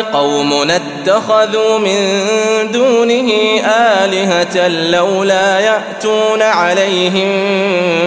قومنا اتخذوا من دونه آلهة لولا يأتون عليهم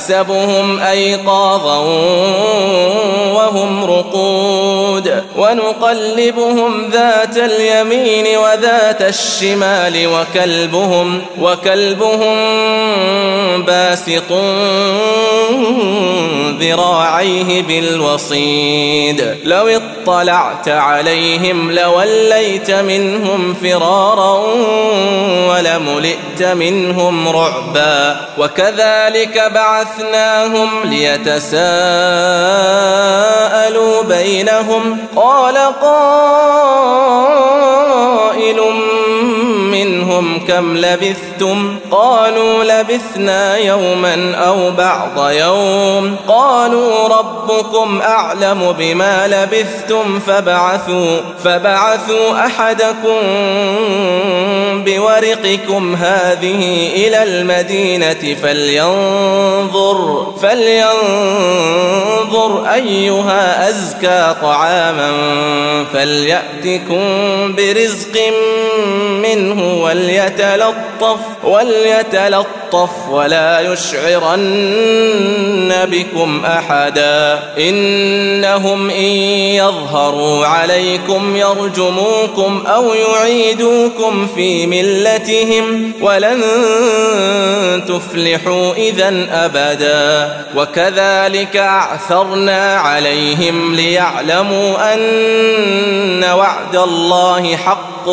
وتحسبهم أيقاظا وهم رقود ونقلبهم ذات اليمين وذات الشمال وكلبهم وكلبهم باسط ذراعيه بالوصيد لو اطلعت عليهم لوليت منهم فرارا ولملئت منهم رعبا وكذلك بعثناهم ليتساءلوا بينهم قال قائل منهم كم لبثتم قالوا لبثنا يوما أو بعض يوم قالوا ربكم أعلم بما لبثتم فبعثوا فبعثوا أحدكم بورقكم هذه إلى المدينة فلينظر فلينظر أيها أزكى طعاما فليأتكم برزق منه وليتلطف وليتلطف ولا يشعرن بكم أحدا إنهم إن يظهروا عليكم يرجموكم أو يعيدوكم في ملتهم ولن تفلحوا إذا أبدا وكذلك أعثرنا عليهم ليعلموا أن وعد الله حق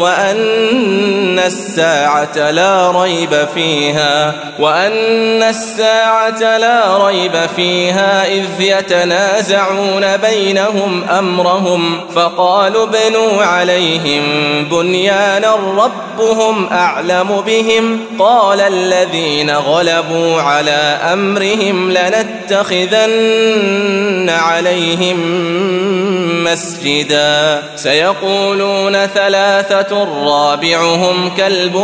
وأن الساعة لا ريب فيها وأن الساعة لا ريب فيها إذ يتنازعون بينهم أمرهم فقالوا بنوا عليهم بنيانا ربهم أعلم بهم قال الذين غلبوا على أمرهم لنتخذن عليهم مسجدا سيقولون ثلاثة رابعهم كلبهم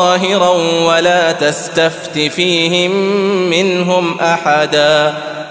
ظاهرا ولا تستفت فيهم منهم أحدا.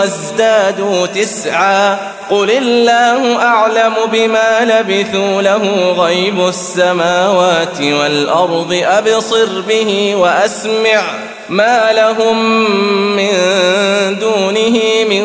وازدادوا تسعا. قل الله أعلم بما لبثوا له غيب السماوات والأرض أبصر به وأسمع ما لهم من دونه من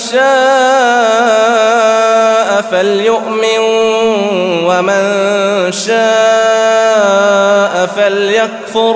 شاء فليؤمن ومن شاء فليكفر.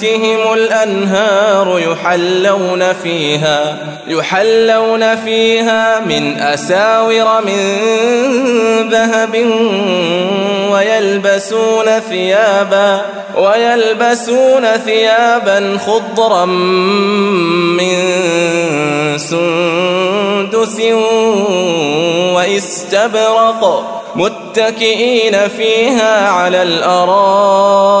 تحتهم الأنهار يحلون فيها يحلون فيها من أساور من ذهب ويلبسون ثيابا ويلبسون ثيابا خضرا من سندس واستبرق متكئين فيها على الأرائك.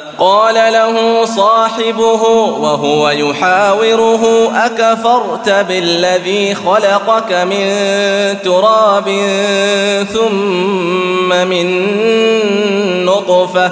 قال له صاحبه وهو يحاوره أكفرت بالذي خلقك من تراب ثم من نطفة؟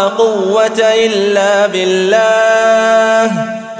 قوة إلا بالله.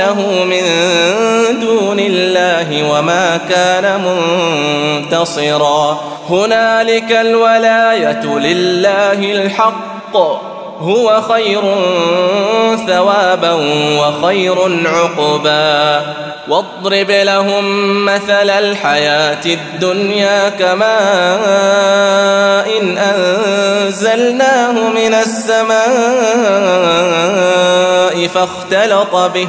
ينصرونه من دون الله وما كان منتصرا. هنالك الولاية لله الحق. هو خير ثوابا وخير عقبا. واضرب لهم مثل الحياة الدنيا كماء إن أنزلناه من السماء فاختلط به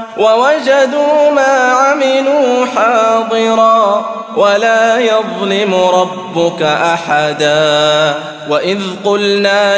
ووجدوا ما عملوا حاضرا ولا يظلم ربك أحدا وإذ قلنا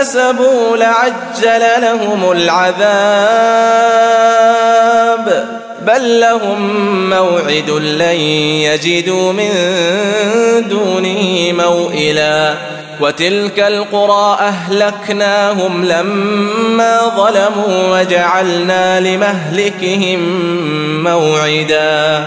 بما كسبوا لعجل لهم العذاب. بل لهم موعد لن يجدوا من دونه موئلا. وتلك القرى أهلكناهم لما ظلموا وجعلنا لمهلكهم موعدا.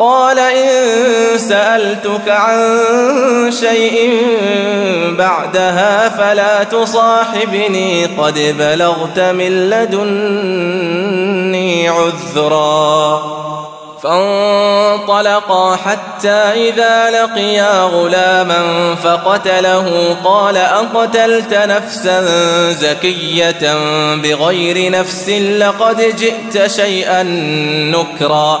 قال إن سألتك عن شيء بعدها فلا تصاحبني. قد بلغت من لدني عذرا. فانطلقا حتى إذا لقيا غلاما فقتله. قال أقتلت نفسا زكية بغير نفس لقد جئت شيئا نكرا.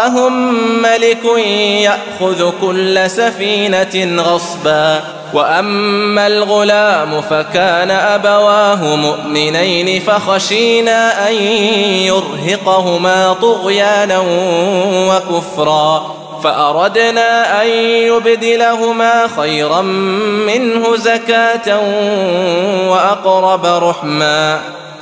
وراءهم ملك يأخذ كل سفينة غصبا. وأما الغلام فكان أبواه مؤمنين فخشينا أن يرهقهما طغيانا وكفرا. فأردنا أن يبدلهما خيرا منه زكاة وأقرب رحما.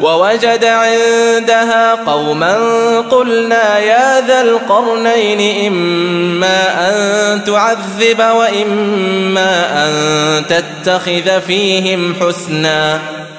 ووجد عندها قوما قلنا يا ذا القرنين إما أن تعذب وإما أن تتخذ فيهم حسنا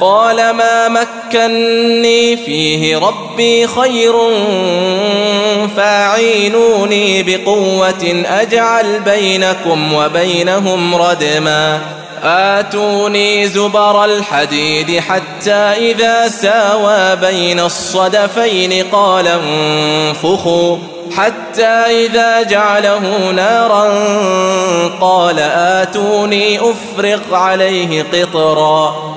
قال ما مكني فيه ربي خير فاعينوني بقوة أجعل بينكم وبينهم ردما. آتوني زبر الحديد حتى إذا ساوى بين الصدفين قال انفخوا. حتى إذا جعله نارا قال آتوني أفرغ عليه قطرا.